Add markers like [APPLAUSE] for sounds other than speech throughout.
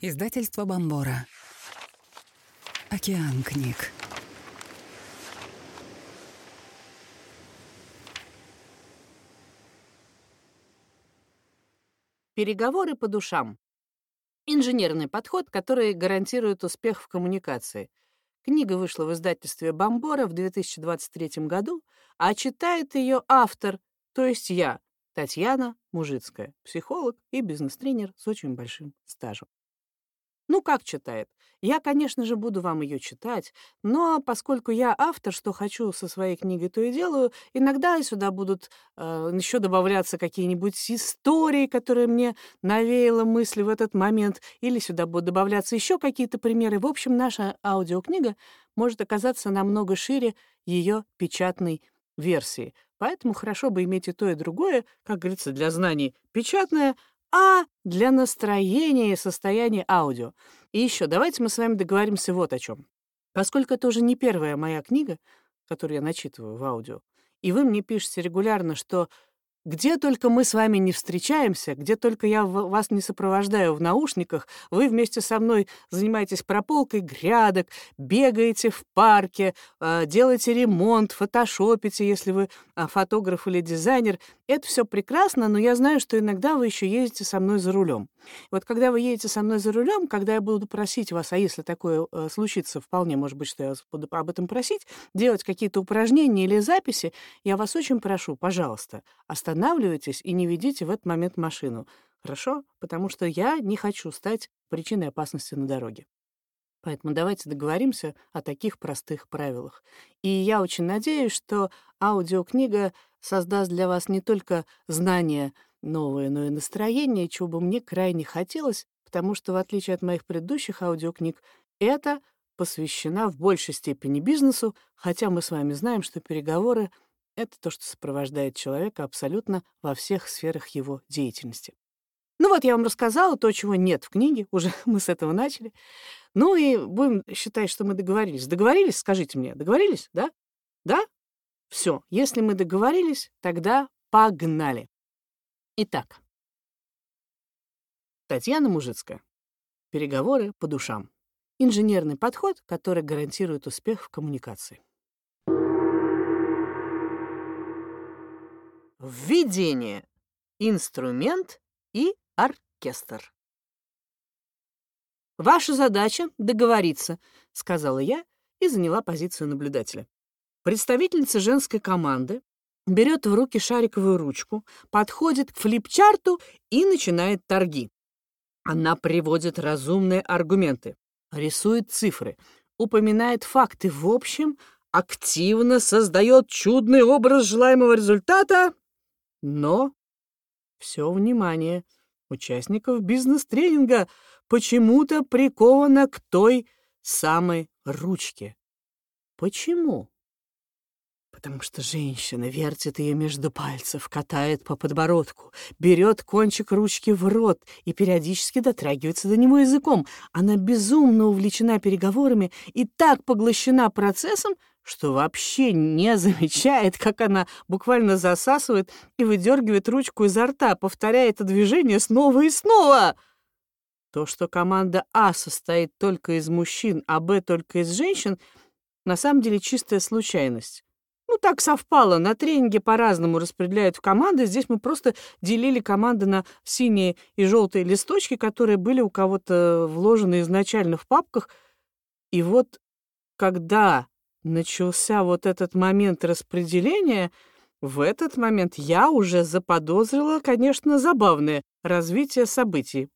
Издательство Бомбора. Океан книг. Переговоры по душам. Инженерный подход, который гарантирует успех в коммуникации. Книга вышла в издательстве Бомбора в 2023 году, а читает ее автор, то есть я, Татьяна Мужицкая, психолог и бизнес-тренер с очень большим стажем. Ну, как читает? Я, конечно же, буду вам ее читать, но поскольку я автор, что хочу со своей книгой, то и делаю, иногда сюда будут э, еще добавляться какие-нибудь истории, которые мне навеяла мысль в этот момент, или сюда будут добавляться еще какие-то примеры. В общем, наша аудиокнига может оказаться намного шире ее печатной версии. Поэтому хорошо бы иметь и то, и другое, как говорится, для знаний печатное, а для настроения и состояния аудио. И еще давайте мы с вами договоримся вот о чем. Поскольку это уже не первая моя книга, которую я начитываю в аудио, и вы мне пишете регулярно, что где только мы с вами не встречаемся, где только я вас не сопровождаю в наушниках, вы вместе со мной занимаетесь прополкой грядок, бегаете в парке, а, делаете ремонт, фотошопите, если вы а, фотограф или дизайнер. Это все прекрасно, но я знаю, что иногда вы еще ездите со мной за рулем. Вот когда вы едете со мной за рулем, когда я буду просить вас, а если такое э, случится, вполне может быть, что я буду об этом просить, делать какие-то упражнения или записи, я вас очень прошу, пожалуйста, останавливайтесь и не ведите в этот момент машину. Хорошо? Потому что я не хочу стать причиной опасности на дороге. Поэтому давайте договоримся о таких простых правилах. И я очень надеюсь, что аудиокнига создаст для вас не только знания новые, но и настроение, чего бы мне крайне хотелось, потому что, в отличие от моих предыдущих аудиокниг, это посвящена в большей степени бизнесу, хотя мы с вами знаем, что переговоры — это то, что сопровождает человека абсолютно во всех сферах его деятельности. Ну вот я вам рассказала то, чего нет в книге, [LAUGHS] уже мы с этого начали. Ну и будем считать, что мы договорились. Договорились, скажите мне, договорились, да? Да? Все, если мы договорились, тогда погнали. Итак, Татьяна Мужицкая. Переговоры по душам. Инженерный подход, который гарантирует успех в коммуникации. Введение. Инструмент и оркестр. «Ваша задача — договориться», — сказала я и заняла позицию наблюдателя. Представительница женской команды берет в руки шариковую ручку, подходит к флипчарту и начинает торги. Она приводит разумные аргументы, рисует цифры, упоминает факты в общем, активно создает чудный образ желаемого результата, но все внимание участников бизнес-тренинга почему-то приковано к той самой ручке. Почему? Потому что женщина вертит ее между пальцев, катает по подбородку, берет кончик ручки в рот и периодически дотрагивается до него языком. Она безумно увлечена переговорами и так поглощена процессом, что вообще не замечает, как она буквально засасывает и выдергивает ручку изо рта, повторяя это движение снова и снова. То, что команда А состоит только из мужчин, а Б только из женщин, на самом деле чистая случайность. Ну, так совпало. На тренинге по-разному распределяют в команды. Здесь мы просто делили команды на синие и желтые листочки, которые были у кого-то вложены изначально в папках. И вот когда начался вот этот момент распределения, в этот момент я уже заподозрила, конечно, забавное развитие событий.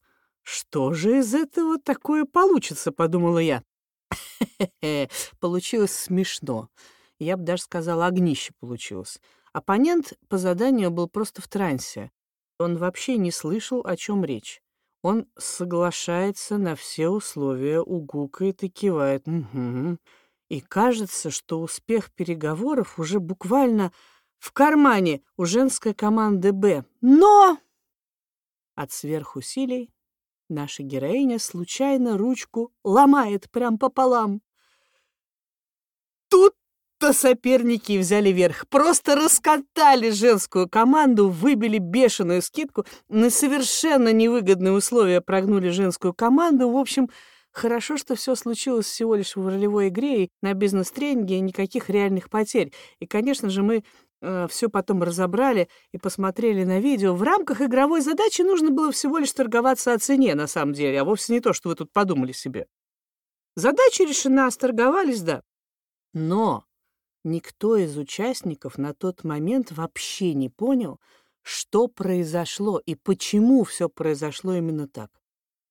«Что же из этого такое получится?» — подумала я. [LAUGHS] Получилось смешно. Я бы даже сказала, огнище получилось. Оппонент по заданию был просто в трансе. Он вообще не слышал, о чем речь. Он соглашается на все условия, угукает и кивает. Угу. И кажется, что успех переговоров уже буквально в кармане у женской команды «Б». Но от сверхусилий наша героиня случайно ручку ломает прям пополам. Тут то соперники взяли верх. Просто раскатали женскую команду, выбили бешеную скидку, на совершенно невыгодные условия прогнули женскую команду. В общем, хорошо, что все случилось всего лишь в ролевой игре и на бизнес-тренинге, и никаких реальных потерь. И, конечно же, мы э, все потом разобрали и посмотрели на видео. В рамках игровой задачи нужно было всего лишь торговаться о цене, на самом деле, а вовсе не то, что вы тут подумали себе. Задача решена, сторговались, да. Но Никто из участников на тот момент вообще не понял, что произошло и почему все произошло именно так.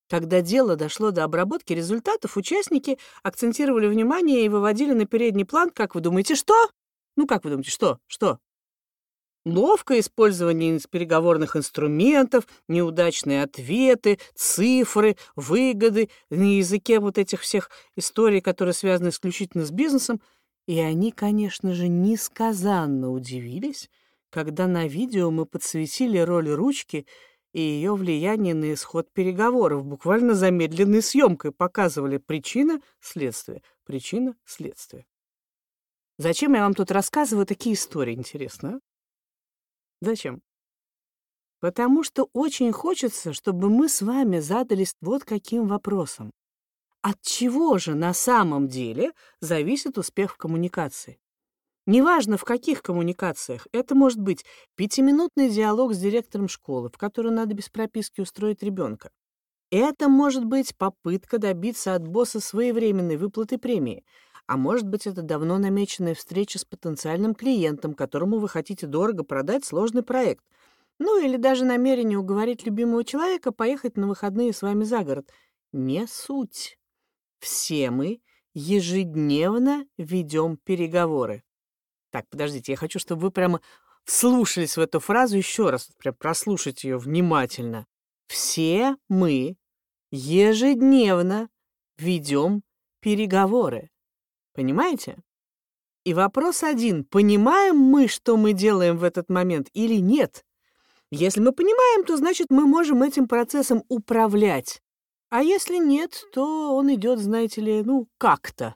Когда дело дошло до обработки результатов, участники акцентировали внимание и выводили на передний план, как вы думаете, что? Ну, как вы думаете, что? Что? Ловкое использование переговорных инструментов, неудачные ответы, цифры, выгоды на языке вот этих всех историй, которые связаны исключительно с бизнесом — и они, конечно же, несказанно удивились, когда на видео мы подсветили роль ручки и ее влияние на исход переговоров, буквально замедленной съемкой показывали причина, следствие, причина, следствие. Зачем я вам тут рассказываю такие истории, интересно? А? Зачем? Потому что очень хочется, чтобы мы с вами задались вот каким вопросом. От чего же на самом деле зависит успех в коммуникации? Неважно, в каких коммуникациях. Это может быть пятиминутный диалог с директором школы, в который надо без прописки устроить ребенка. Это может быть попытка добиться от босса своевременной выплаты премии. А может быть, это давно намеченная встреча с потенциальным клиентом, которому вы хотите дорого продать сложный проект. Ну или даже намерение уговорить любимого человека поехать на выходные с вами за город. Не суть. Все мы ежедневно ведем переговоры. Так, подождите, я хочу, чтобы вы прямо вслушались в эту фразу еще раз, прям прослушать ее внимательно. Все мы ежедневно ведем переговоры. Понимаете? И вопрос один. Понимаем мы, что мы делаем в этот момент или нет? Если мы понимаем, то значит мы можем этим процессом управлять. А если нет, то он идет, знаете ли, ну, как-то.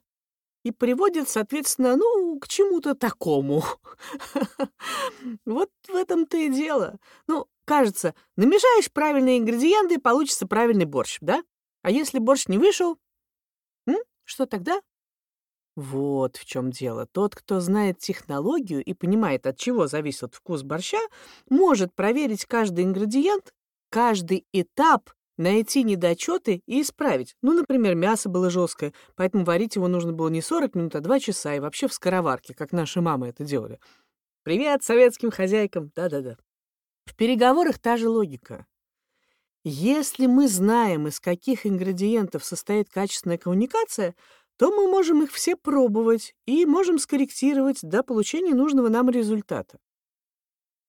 И приводит, соответственно, ну, к чему-то такому. [LAUGHS] Вот в этом-то и дело. Ну, кажется, намешаешь правильные ингредиенты, получится правильный борщ, да? А если борщ не вышел, что тогда? Вот в чем дело. Тот, кто знает технологию и понимает, от чего зависит вкус борща, может проверить каждый ингредиент, каждый этап найти недочеты и исправить. Ну, например, мясо было жесткое, поэтому варить его нужно было не 40 минут, а 2 часа, и вообще в скороварке, как наши мамы это делали. Привет советским хозяйкам! Да-да-да. В переговорах та же логика. Если мы знаем, из каких ингредиентов состоит качественная коммуникация, то мы можем их все пробовать и можем скорректировать до получения нужного нам результата.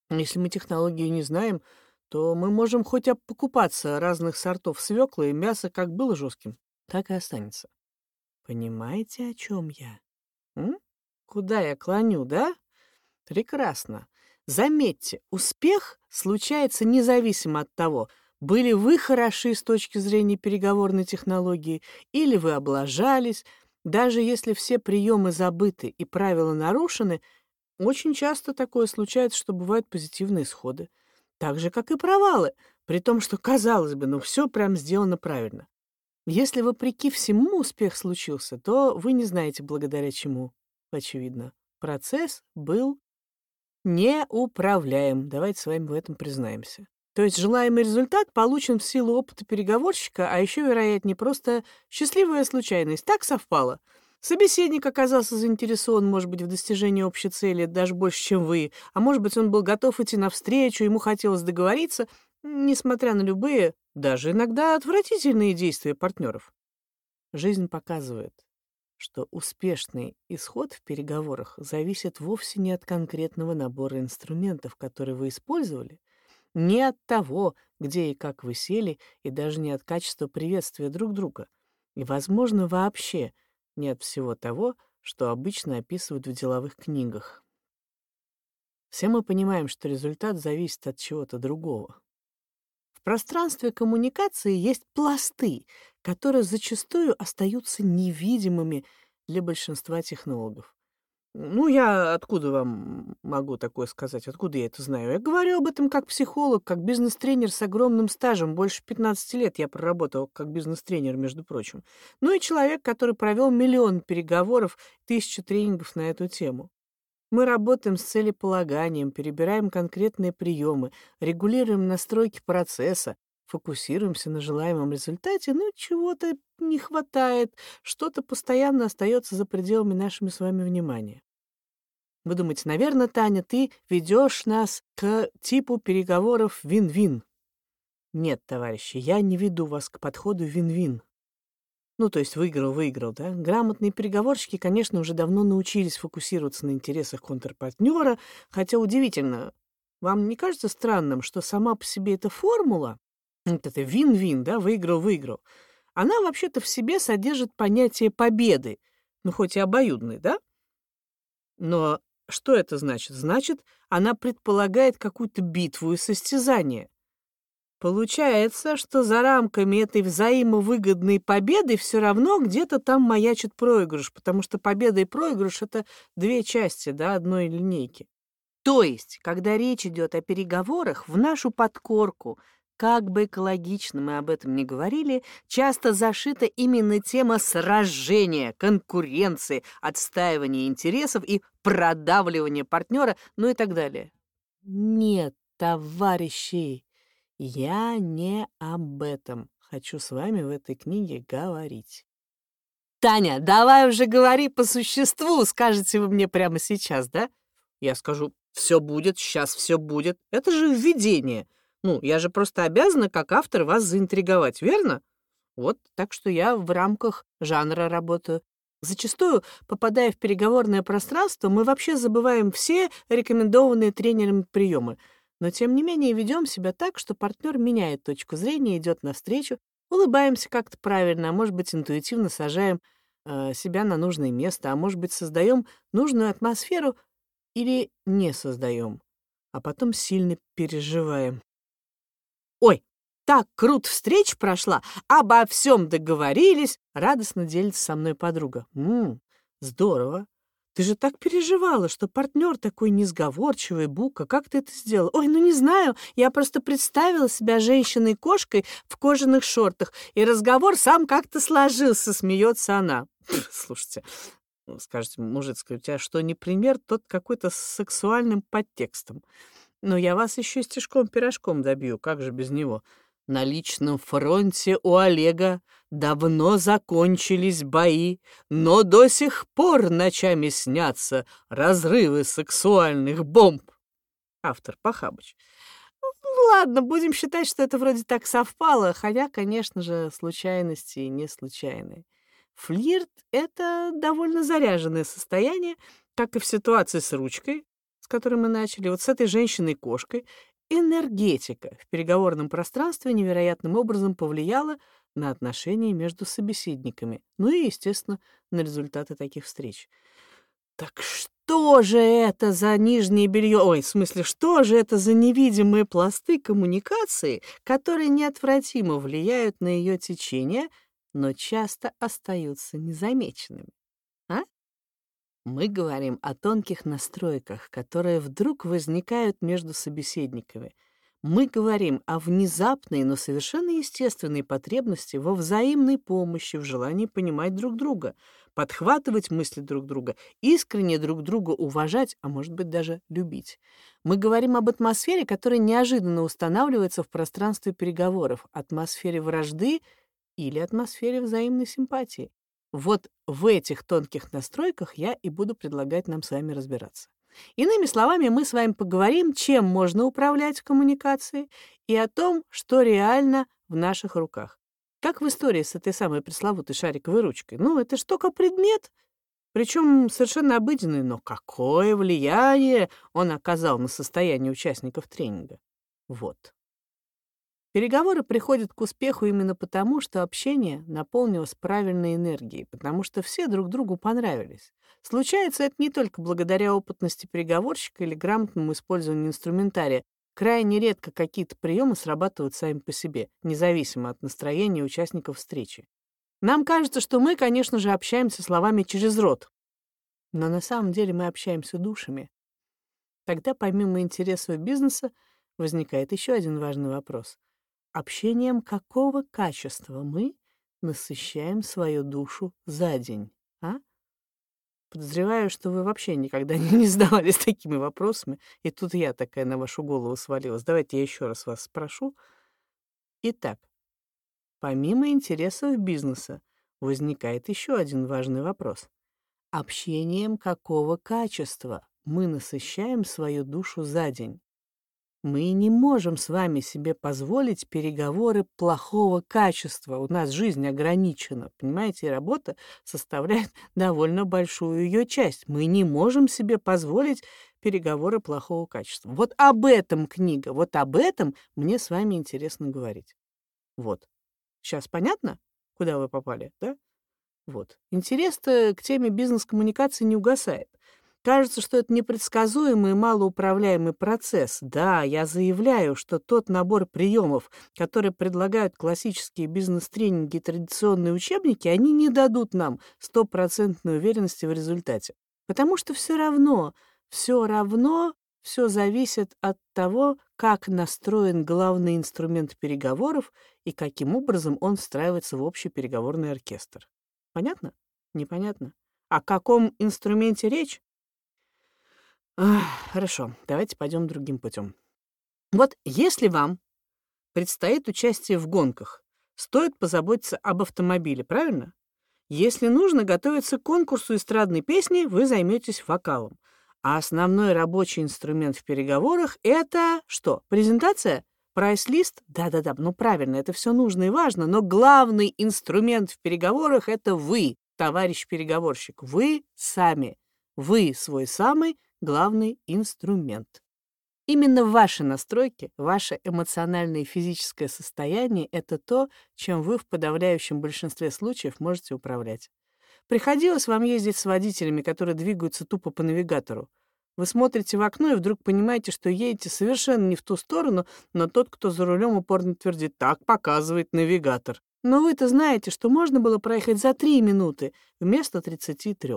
Если мы технологию не знаем, то мы можем хоть покупаться разных сортов свеклы, и мясо как было жестким, так и останется. Понимаете, о чем я? М? Куда я клоню, да? Прекрасно. Заметьте, успех случается независимо от того, были вы хороши с точки зрения переговорной технологии или вы облажались, даже если все приемы забыты и правила нарушены, очень часто такое случается, что бывают позитивные исходы так же, как и провалы, при том, что, казалось бы, ну все прям сделано правильно. Если вопреки всему успех случился, то вы не знаете, благодаря чему, очевидно. Процесс был неуправляем. Давайте с вами в этом признаемся. То есть желаемый результат получен в силу опыта переговорщика, а еще, вероятнее, просто счастливая случайность. Так совпало — Собеседник оказался заинтересован, может быть, в достижении общей цели даже больше, чем вы, а может быть, он был готов идти навстречу, ему хотелось договориться, несмотря на любые, даже иногда отвратительные действия партнеров. Жизнь показывает, что успешный исход в переговорах зависит вовсе не от конкретного набора инструментов, которые вы использовали, не от того, где и как вы сели, и даже не от качества приветствия друг друга. И, возможно, вообще — нет всего того, что обычно описывают в деловых книгах. Все мы понимаем, что результат зависит от чего-то другого. В пространстве коммуникации есть пласты, которые зачастую остаются невидимыми для большинства технологов. Ну, я откуда вам могу такое сказать? Откуда я это знаю? Я говорю об этом как психолог, как бизнес-тренер с огромным стажем. Больше 15 лет я проработал как бизнес-тренер, между прочим. Ну и человек, который провел миллион переговоров, тысячу тренингов на эту тему. Мы работаем с целеполаганием, перебираем конкретные приемы, регулируем настройки процесса, фокусируемся на желаемом результате, но чего-то не хватает, что-то постоянно остается за пределами нашими с вами внимания. Вы думаете, наверное, Таня, ты ведешь нас к типу переговоров вин-вин. Нет, товарищи, я не веду вас к подходу вин-вин. Ну, то есть выиграл-выиграл, да? Грамотные переговорщики, конечно, уже давно научились фокусироваться на интересах контрпартнера, хотя удивительно, вам не кажется странным, что сама по себе эта формула, вот это вин-вин, да, выиграл-выиграл, она вообще-то в себе содержит понятие победы, ну, хоть и обоюдной, да? Но что это значит? Значит, она предполагает какую-то битву и состязание. Получается, что за рамками этой взаимовыгодной победы все равно где-то там маячит проигрыш, потому что победа и проигрыш — это две части да, одной линейки. То есть, когда речь идет о переговорах, в нашу подкорку — как бы экологично мы об этом ни говорили, часто зашита именно тема сражения, конкуренции, отстаивания интересов и продавливания партнера, ну и так далее. Нет, товарищи, я не об этом хочу с вами в этой книге говорить. «Таня, давай уже говори по существу», скажете вы мне прямо сейчас, да? Я скажу, все будет, сейчас все будет. Это же введение. Ну, я же просто обязана, как автор, вас заинтриговать, верно? Вот, так что я в рамках жанра работаю. Зачастую, попадая в переговорное пространство, мы вообще забываем все рекомендованные тренером приемы. Но, тем не менее, ведем себя так, что партнер меняет точку зрения, идет навстречу, улыбаемся как-то правильно, а может быть, интуитивно сажаем э, себя на нужное место, а может быть, создаем нужную атмосферу или не создаем, а потом сильно переживаем. «Ой, так круто встреч прошла, обо всем договорились!» Радостно делится со мной подруга. «Ммм, здорово. Ты же так переживала, что партнер такой несговорчивый, бука. Как ты это сделала? Ой, ну не знаю, я просто представила себя женщиной-кошкой в кожаных шортах, и разговор сам как-то сложился, смеется она. [SNIFFS] Слушайте, скажете, мужицкая, у тебя что, не пример, тот какой-то с сексуальным подтекстом. Но я вас еще стежком-пирожком добью, как же без него? На личном фронте у Олега давно закончились бои, но до сих пор ночами снятся разрывы сексуальных бомб. Автор Пахабыч. Ну, ладно, будем считать, что это вроде так совпало, хотя, конечно же, случайности не случайные. Флирт — это довольно заряженное состояние, как и в ситуации с ручкой, с которой мы начали, вот с этой женщиной-кошкой, энергетика в переговорном пространстве невероятным образом повлияла на отношения между собеседниками, ну и, естественно, на результаты таких встреч. Так что же это за нижнее белье? Ой, в смысле, что же это за невидимые пласты коммуникации, которые неотвратимо влияют на ее течение, но часто остаются незамеченными? Мы говорим о тонких настройках, которые вдруг возникают между собеседниками. Мы говорим о внезапной, но совершенно естественной потребности во взаимной помощи, в желании понимать друг друга, подхватывать мысли друг друга, искренне друг друга уважать, а может быть даже любить. Мы говорим об атмосфере, которая неожиданно устанавливается в пространстве переговоров, атмосфере вражды или атмосфере взаимной симпатии. Вот в этих тонких настройках я и буду предлагать нам с вами разбираться. Иными словами, мы с вами поговорим, чем можно управлять в коммуникации и о том, что реально в наших руках. Как в истории с этой самой пресловутой шариковой ручкой. Ну, это ж только предмет, причем совершенно обыденный, но какое влияние он оказал на состояние участников тренинга. Вот. Переговоры приходят к успеху именно потому, что общение наполнилось правильной энергией, потому что все друг другу понравились. Случается это не только благодаря опытности переговорщика или грамотному использованию инструментария. Крайне редко какие-то приемы срабатывают сами по себе, независимо от настроения участников встречи. Нам кажется, что мы, конечно же, общаемся словами через рот. но на самом деле мы общаемся душами. Тогда помимо интересов бизнеса возникает еще один важный вопрос. Общением какого качества мы насыщаем свою душу за день, а? Подозреваю, что вы вообще никогда [LAUGHS] не, задавались такими вопросами, и тут я такая на вашу голову свалилась. Давайте я еще раз вас спрошу. Итак, помимо интересов бизнеса, возникает еще один важный вопрос. Общением какого качества мы насыщаем свою душу за день? Мы не можем с вами себе позволить переговоры плохого качества. У нас жизнь ограничена, понимаете, и работа составляет [LAUGHS] довольно большую ее часть. Мы не можем себе позволить переговоры плохого качества. Вот об этом книга, вот об этом мне с вами интересно говорить. Вот. Сейчас понятно, куда вы попали, да? Вот. Интерес-то к теме бизнес-коммуникации не угасает. Кажется, что это непредсказуемый и малоуправляемый процесс. Да, я заявляю, что тот набор приемов, который предлагают классические бизнес-тренинги и традиционные учебники, они не дадут нам стопроцентной уверенности в результате. Потому что все равно, все равно все зависит от того, как настроен главный инструмент переговоров и каким образом он встраивается в общий переговорный оркестр. Понятно? Непонятно? О каком инструменте речь? Хорошо, давайте пойдем другим путем. Вот если вам предстоит участие в гонках, стоит позаботиться об автомобиле, правильно? Если нужно готовиться к конкурсу эстрадной песни, вы займетесь вокалом. А основной рабочий инструмент в переговорах — это что? Презентация? Прайс-лист? Да-да-да, ну правильно, это все нужно и важно, но главный инструмент в переговорах — это вы, товарищ переговорщик. Вы сами. Вы свой самый главный инструмент. Именно ваши настройки, ваше эмоциональное и физическое состояние — это то, чем вы в подавляющем большинстве случаев можете управлять. Приходилось вам ездить с водителями, которые двигаются тупо по навигатору. Вы смотрите в окно и вдруг понимаете, что едете совершенно не в ту сторону, но тот, кто за рулем, упорно твердит «так показывает навигатор». Но вы-то знаете, что можно было проехать за три минуты вместо 33.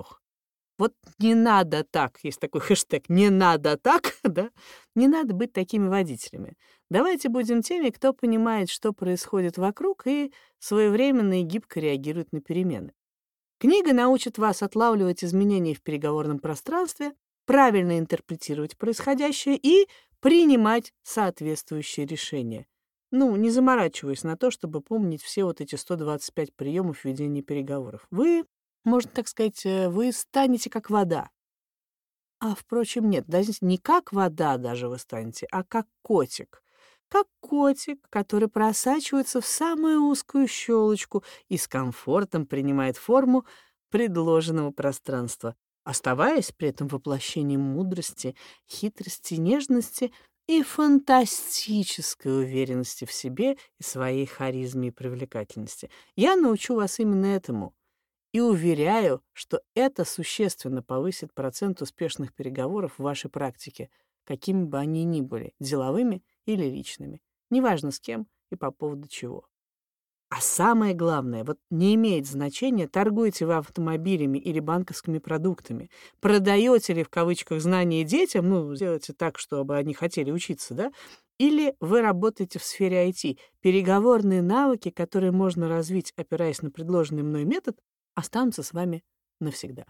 Вот не надо так, есть такой хэштег, не надо так, [LAUGHS] да? Не надо быть такими водителями. Давайте будем теми, кто понимает, что происходит вокруг и своевременно и гибко реагирует на перемены. Книга научит вас отлавливать изменения в переговорном пространстве, правильно интерпретировать происходящее и принимать соответствующие решения. Ну, не заморачиваясь на то, чтобы помнить все вот эти 125 приемов ведения переговоров. Вы можно так сказать, э, вы станете как вода. А, впрочем, нет, даже не как вода даже вы станете, а как котик. Как котик, который просачивается в самую узкую щелочку и с комфортом принимает форму предложенного пространства, оставаясь при этом воплощением мудрости, хитрости, нежности и фантастической уверенности в себе и своей харизме и привлекательности. Я научу вас именно этому — и уверяю, что это существенно повысит процент успешных переговоров в вашей практике, какими бы они ни были, деловыми или личными. Неважно с кем и по поводу чего. А самое главное, вот не имеет значения, торгуете вы автомобилями или банковскими продуктами, продаете ли в кавычках знания детям, ну, сделайте так, чтобы они хотели учиться, да, или вы работаете в сфере IT. Переговорные навыки, которые можно развить, опираясь на предложенный мной метод, останутся с вами навсегда.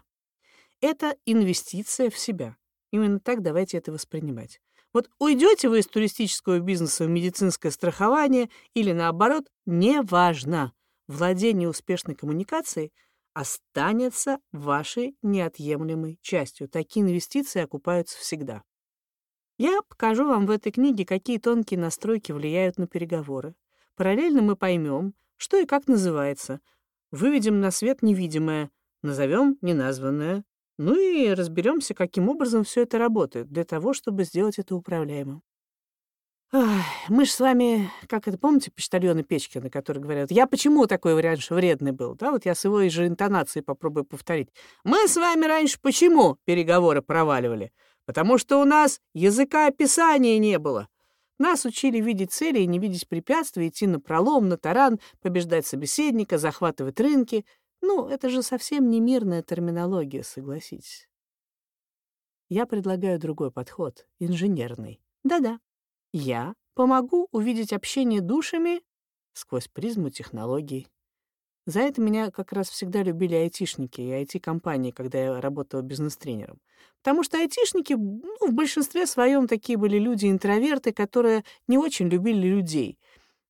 Это инвестиция в себя. Именно так давайте это воспринимать. Вот уйдете вы из туристического бизнеса в медицинское страхование или наоборот, неважно. Владение успешной коммуникацией останется вашей неотъемлемой частью. Такие инвестиции окупаются всегда. Я покажу вам в этой книге, какие тонкие настройки влияют на переговоры. Параллельно мы поймем, что и как называется Выведем на свет невидимое, назовем неназванное, ну и разберемся, каким образом все это работает, для того, чтобы сделать это управляемым. Ах, мы же с вами, как это, помните, почтальоны Печкина, которые говорят, я почему такой раньше вредный был, да, вот я с его же интонацией попробую повторить. Мы с вами раньше почему переговоры проваливали? Потому что у нас языка описания не было. Нас учили видеть цели и не видеть препятствий, идти на пролом, на таран, побеждать собеседника, захватывать рынки. Ну, это же совсем не мирная терминология, согласитесь. Я предлагаю другой подход, инженерный. Да-да. Я помогу увидеть общение душами сквозь призму технологий. За это меня как раз всегда любили айтишники и IT-компании, когда я работала бизнес-тренером. Потому что айтишники ну, в большинстве своем такие были люди-интроверты, которые не очень любили людей.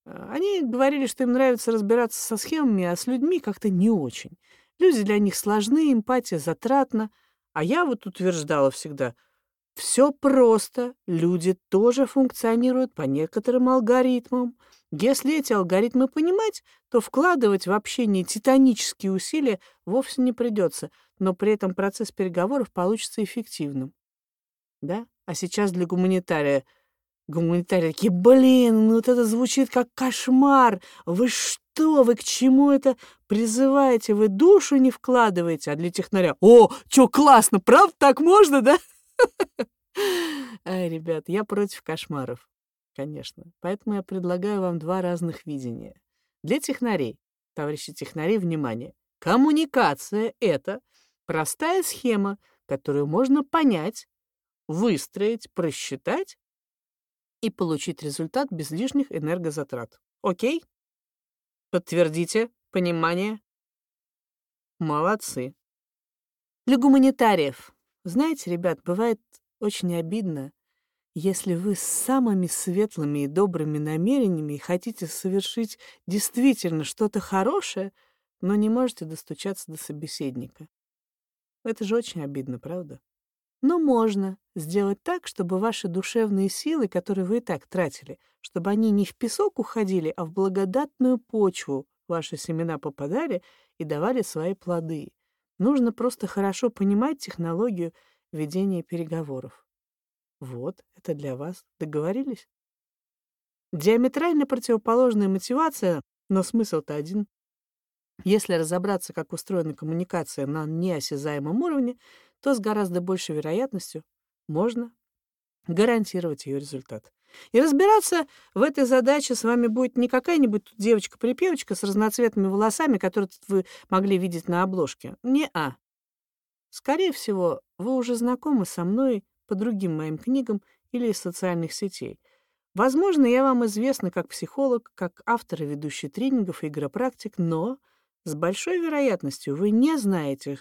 А, они говорили, что им нравится разбираться со схемами, а с людьми как-то не очень. Люди для них сложны, эмпатия затратна. А я вот утверждала всегда, все просто, люди тоже функционируют по некоторым алгоритмам. Если эти алгоритмы понимать, то вкладывать в общение титанические усилия вовсе не придется, но при этом процесс переговоров получится эффективным. Да? А сейчас для гуманитария Гуманитарии такие, блин, ну вот это звучит как кошмар. Вы что, вы к чему это призываете? Вы душу не вкладываете, а для технаря, о, чё, классно, правда так можно, да? [LAUGHS] Ай, ребят, я против кошмаров конечно. Поэтому я предлагаю вам два разных видения. Для технарей, товарищи технари, внимание, коммуникация — это простая схема, которую можно понять, выстроить, просчитать и получить результат без лишних энергозатрат. Окей? Подтвердите понимание. Молодцы. Для гуманитариев. Знаете, ребят, бывает очень обидно, если вы с самыми светлыми и добрыми намерениями хотите совершить действительно что-то хорошее, но не можете достучаться до собеседника. Это же очень обидно, правда? Но можно сделать так, чтобы ваши душевные силы, которые вы и так тратили, чтобы они не в песок уходили, а в благодатную почву ваши семена попадали и давали свои плоды. Нужно просто хорошо понимать технологию ведения переговоров. Вот, это для вас. Договорились? Диаметрально противоположная мотивация, но смысл-то один. Если разобраться, как устроена коммуникация на неосязаемом уровне, то с гораздо большей вероятностью можно гарантировать ее результат. И разбираться в этой задаче с вами будет не какая-нибудь девочка-припевочка с разноцветными волосами, которую вы могли видеть на обложке. Не-а. Скорее всего, вы уже знакомы со мной по другим моим книгам или из социальных сетей. Возможно, я вам известна как психолог, как автор и ведущий тренингов и игропрактик, но с большой вероятностью вы не знаете,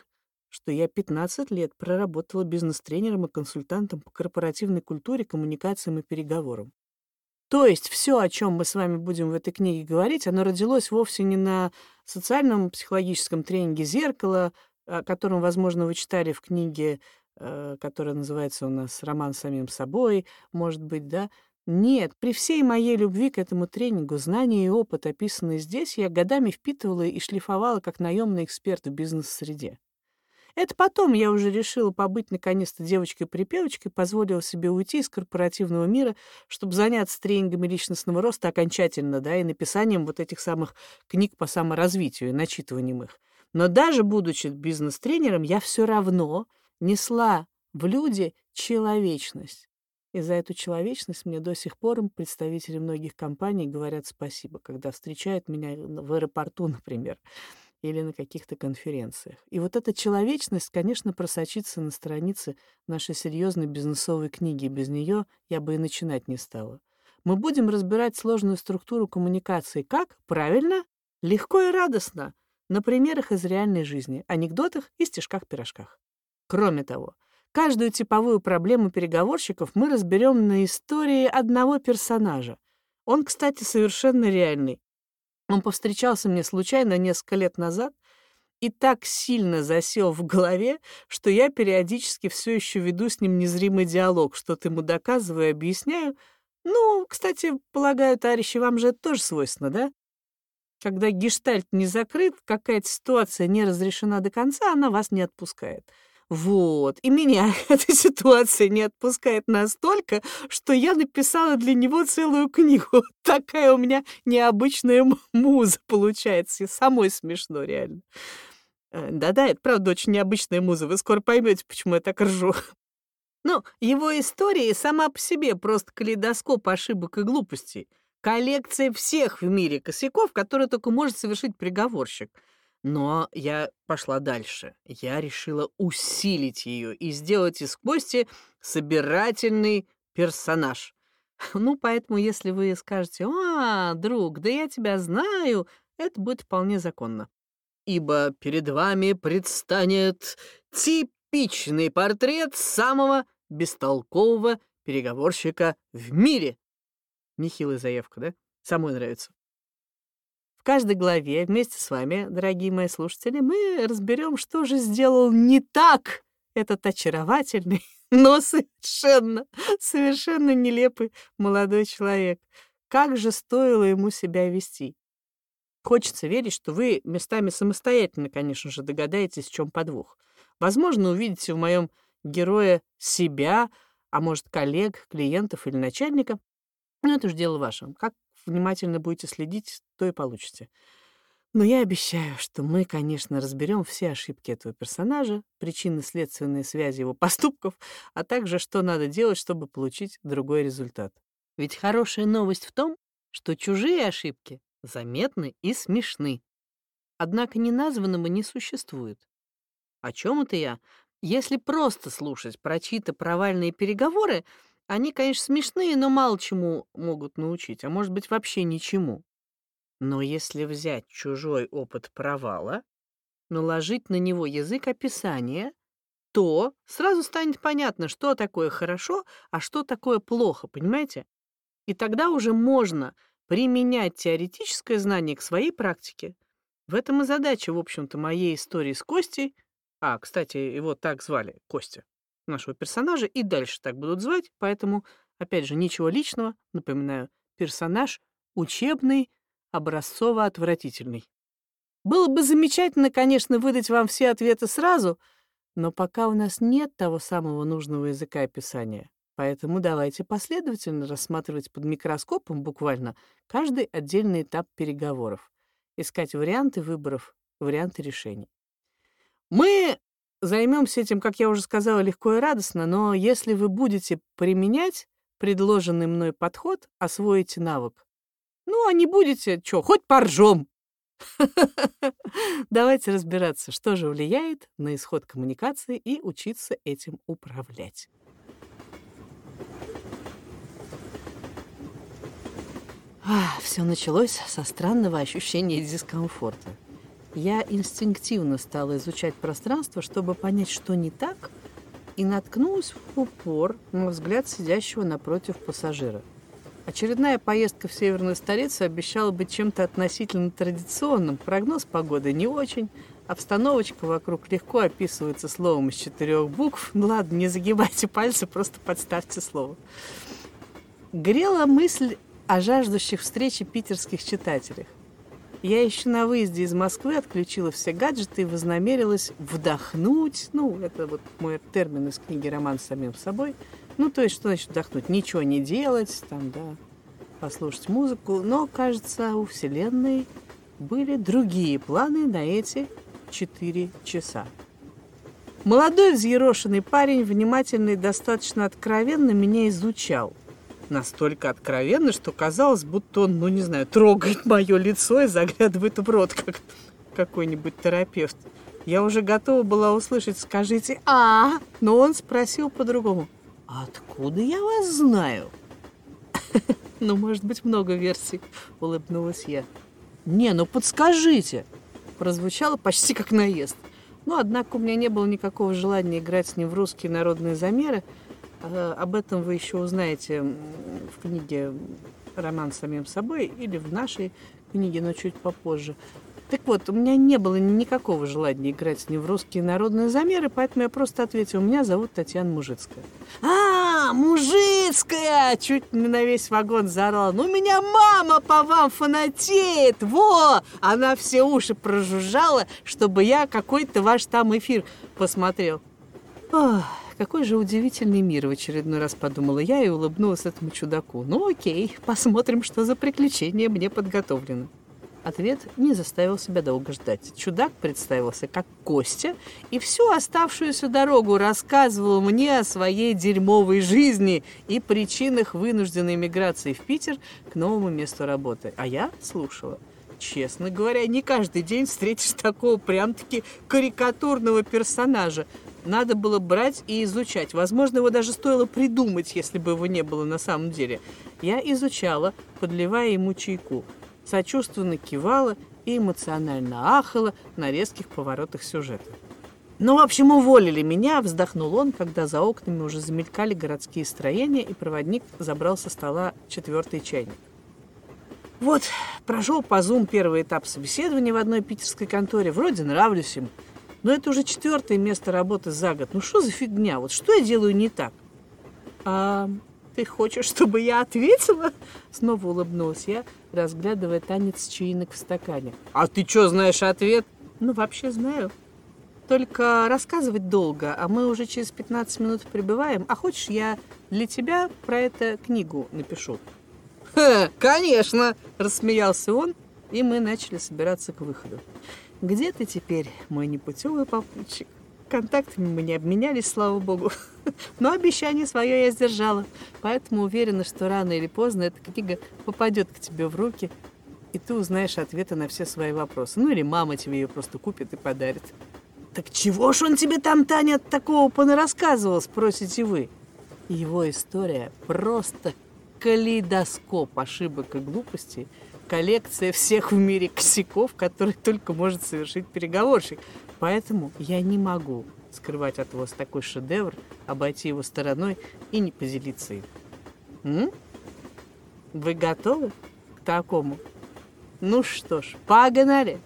что я 15 лет проработала бизнес-тренером и консультантом по корпоративной культуре, коммуникациям и переговорам. То есть все, о чем мы с вами будем в этой книге говорить, оно родилось вовсе не на социальном психологическом тренинге «Зеркало», о котором, возможно, вы читали в книге которая называется у нас «Роман с самим собой», может быть, да? Нет, при всей моей любви к этому тренингу, знания и опыт, описанные здесь, я годами впитывала и шлифовала как наемный эксперт в бизнес-среде. Это потом я уже решила побыть наконец-то девочкой-припевочкой, позволила себе уйти из корпоративного мира, чтобы заняться тренингами личностного роста окончательно, да, и написанием вот этих самых книг по саморазвитию и начитыванием их. Но даже будучи бизнес-тренером, я все равно несла в люди человечность. И за эту человечность мне до сих пор представители многих компаний говорят спасибо, когда встречают меня в аэропорту, [LAUGHS] например, или на каких-то конференциях. И вот эта человечность, конечно, просочится на странице нашей серьезной бизнесовой книги. Без нее я бы и начинать не стала. Мы будем разбирать сложную структуру коммуникации. Как? Правильно? Легко и радостно. На примерах из реальной жизни, анекдотах и стишках-пирожках. Кроме того, каждую типовую проблему переговорщиков мы разберем на истории одного персонажа. Он, кстати, совершенно реальный. Он повстречался мне случайно несколько лет назад и так сильно засел в голове, что я периодически все еще веду с ним незримый диалог, что-то ему доказываю и объясняю. Ну, кстати, полагаю, товарищи, вам же это тоже свойственно, да? Когда гештальт не закрыт, какая-то ситуация не разрешена до конца, она вас не отпускает. Вот. И меня [LAUGHS] эта ситуация не отпускает настолько, что я написала для него целую книгу. [LAUGHS] Такая у меня необычная муза получается. И самой смешно, реально. Э, да-да, это правда очень необычная муза. Вы скоро поймете, почему я так ржу. Ну, его история сама по себе просто калейдоскоп ошибок и глупостей. Коллекция всех в мире косяков, которые только может совершить приговорщик. Но я пошла дальше. Я решила усилить ее и сделать из Кости собирательный персонаж. [LAUGHS] Ну, поэтому, если вы скажете, «А, друг, да я тебя знаю», это будет вполне законно. Ибо перед вами предстанет типичный портрет самого бестолкового переговорщика в мире. Нехилая заявка, да? Самой нравится. В каждой главе вместе с вами, дорогие мои слушатели, мы разберем, что же сделал не так этот очаровательный, [LAUGHS] но совершенно, совершенно нелепый молодой человек. Как же стоило ему себя вести? Хочется верить, что вы местами самостоятельно, конечно же, догадаетесь, в чем подвох. Возможно, увидите в моем герое себя, а может, коллег, клиентов или начальника. Но это же дело ваше. Как внимательно будете следить, то и получите. Но я обещаю, что мы, конечно, разберем все ошибки этого персонажа, причинно-следственные связи его поступков, а также что надо делать, чтобы получить другой результат. Ведь хорошая новость в том, что чужие ошибки заметны и смешны. Однако неназванного не существует. О чем это я? Если просто слушать про чьи-то провальные переговоры, они, конечно, смешные, но мало чему могут научить, а может быть, вообще ничему. Но если взять чужой опыт провала, наложить на него язык описания, то сразу станет понятно, что такое хорошо, а что такое плохо, понимаете? И тогда уже можно применять теоретическое знание к своей практике. В этом и задача, в общем-то, моей истории с Костей. А, кстати, его так звали, Костя нашего персонажа и дальше так будут звать, поэтому, опять же, ничего личного, напоминаю, персонаж учебный, образцово-отвратительный. Было бы замечательно, конечно, выдать вам все ответы сразу, но пока у нас нет того самого нужного языка описания. Поэтому давайте последовательно рассматривать под микроскопом буквально каждый отдельный этап переговоров, искать варианты выборов, варианты решений. Мы Займемся этим, как я уже сказала, легко и радостно, но если вы будете применять предложенный мной подход, освоите навык. Ну, а не будете, что, хоть поржем. [LAUGHS] Давайте разбираться, что же влияет на исход коммуникации и учиться этим управлять. Все началось со странного ощущения дискомфорта. Я инстинктивно стала изучать пространство, чтобы понять, что не так, и наткнулась в упор на взгляд сидящего напротив пассажира. Очередная поездка в северную столицу обещала быть чем-то относительно традиционным. Прогноз погоды не очень. Обстановочка вокруг легко описывается словом из четырех букв. Ну ладно, не загибайте пальцы, просто подставьте слово. Грела мысль о жаждущих встречи питерских читателях. Я еще на выезде из Москвы отключила все гаджеты и вознамерилась вдохнуть. Ну, это вот мой термин из книги «Роман с самим собой». Ну, то есть, что значит вдохнуть? Ничего не делать, там, да, послушать музыку. Но, кажется, у Вселенной были другие планы на эти четыре часа. Молодой взъерошенный парень, внимательно и достаточно откровенно меня изучал настолько откровенно, что казалось, будто он, ну не знаю, трогает мое лицо и заглядывает в рот, как какой-нибудь терапевт. Я уже готова была услышать «скажите «а», но он спросил по-другому. «Откуда я вас знаю?» [LAUGHS] «Ну, может быть, много версий», — улыбнулась я. «Не, ну подскажите!» Прозвучало почти как наезд. Но, однако, у меня не было никакого желания играть с ним в русские народные замеры, об этом вы еще узнаете в книге «Роман с самим собой» или в нашей книге, но чуть попозже. Так вот, у меня не было никакого желания играть с ним в русские народные замеры, поэтому я просто ответила, меня зовут Татьяна Мужицкая. «А, Мужицкая!» Чуть не на весь вагон заорала. «Ну, меня мама по вам фанатеет! Во!» Она все уши прожужжала, чтобы я какой-то ваш там эфир посмотрел. Ох, какой же удивительный мир, в очередной раз подумала я и улыбнулась этому чудаку. Ну окей, посмотрим, что за приключение мне подготовлено. Ответ не заставил себя долго ждать. Чудак представился как Костя и всю оставшуюся дорогу рассказывал мне о своей дерьмовой жизни и причинах вынужденной миграции в Питер к новому месту работы. А я слушала. честно говоря, не каждый день встретишь такого прям-таки карикатурного персонажа. Надо было брать и изучать. Возможно, его даже стоило придумать, если бы его не было на самом деле. Я изучала, подливая ему чайку. Сочувственно кивала и эмоционально ахала на резких поворотах сюжета. Ну, в общем, уволили меня, вздохнул он, когда за окнами уже замелькали городские строения, и проводник забрал со стола четвертый чайник. Вот, прошел по Zoom первый этап собеседования в одной питерской конторе. Вроде нравлюсь им. Но это уже четвертое место работы за год. Ну что за фигня? Вот что я делаю не так? А ты хочешь, чтобы я ответила? Снова улыбнулась я, разглядывая танец чаинок в стакане. А ты что, знаешь ответ? Ну, вообще знаю. Только рассказывать долго, а мы уже через 15 минут прибываем. А хочешь, я для тебя про это книгу напишу? Ха, конечно, рассмеялся он, и мы начали собираться к выходу. Где ты теперь, мой непутевый попутчик? Контактами мы не обменялись, слава богу. [LAUGHS] Но обещание свое я сдержала. Поэтому уверена, что рано или поздно эта книга попадет к тебе в руки, и ты узнаешь ответы на все свои вопросы. Ну или мама тебе ее просто купит и подарит. «Так чего ж он тебе там, Таня, такого понарассказывал?» – спросите вы. Его история просто калейдоскоп ошибок и глупостей, коллекция всех в мире косяков, которые только может совершить переговорщик. Поэтому я не могу скрывать от вас такой шедевр, обойти его стороной и не поделиться им. М? Вы готовы к такому? Ну что ж, погнали!